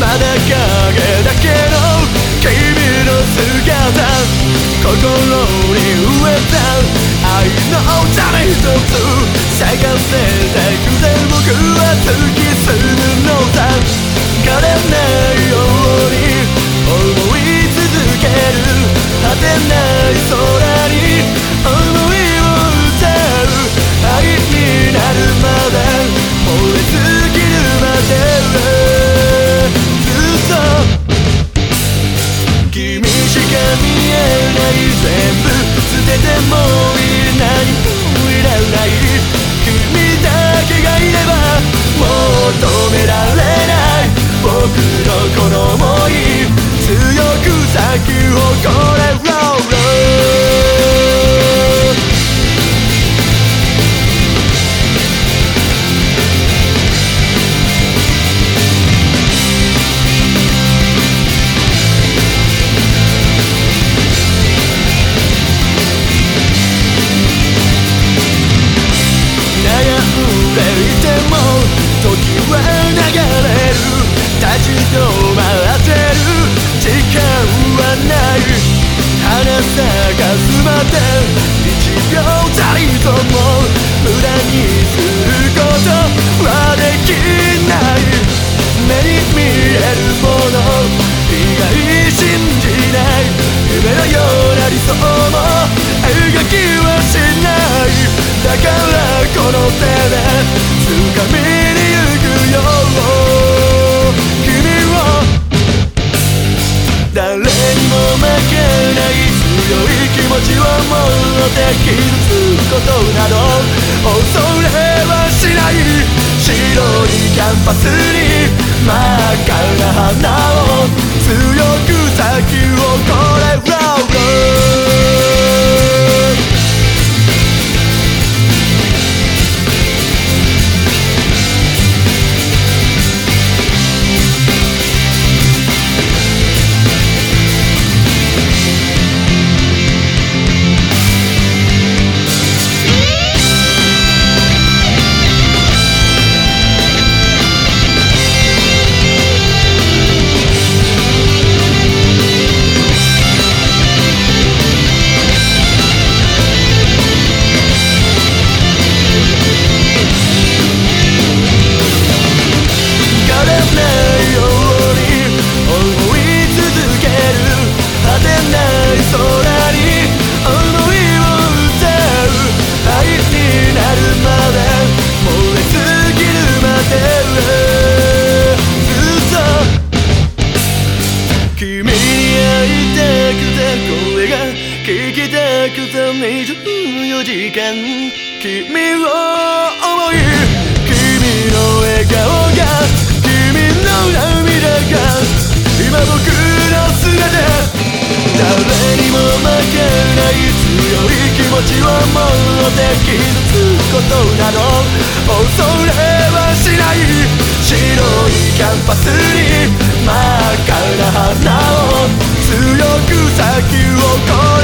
まだ影だけの君の姿心に植えた愛の種一つ探せてくれ僕は。この想い強く咲き誇れ花咲かすまで一秒たりとも無駄にする気持ちを持って傷つくことなど恐れはしない白いキャンパスに真っ赤な花を強く咲き誇る君に会いたくて声が聞きたくて24時間君を思い君の笑顔が君の涙が今僕の全て誰にも負けない強い気持ちを持って傷つくことなど恐れはしない白いキャンパスに花を強く咲き誇る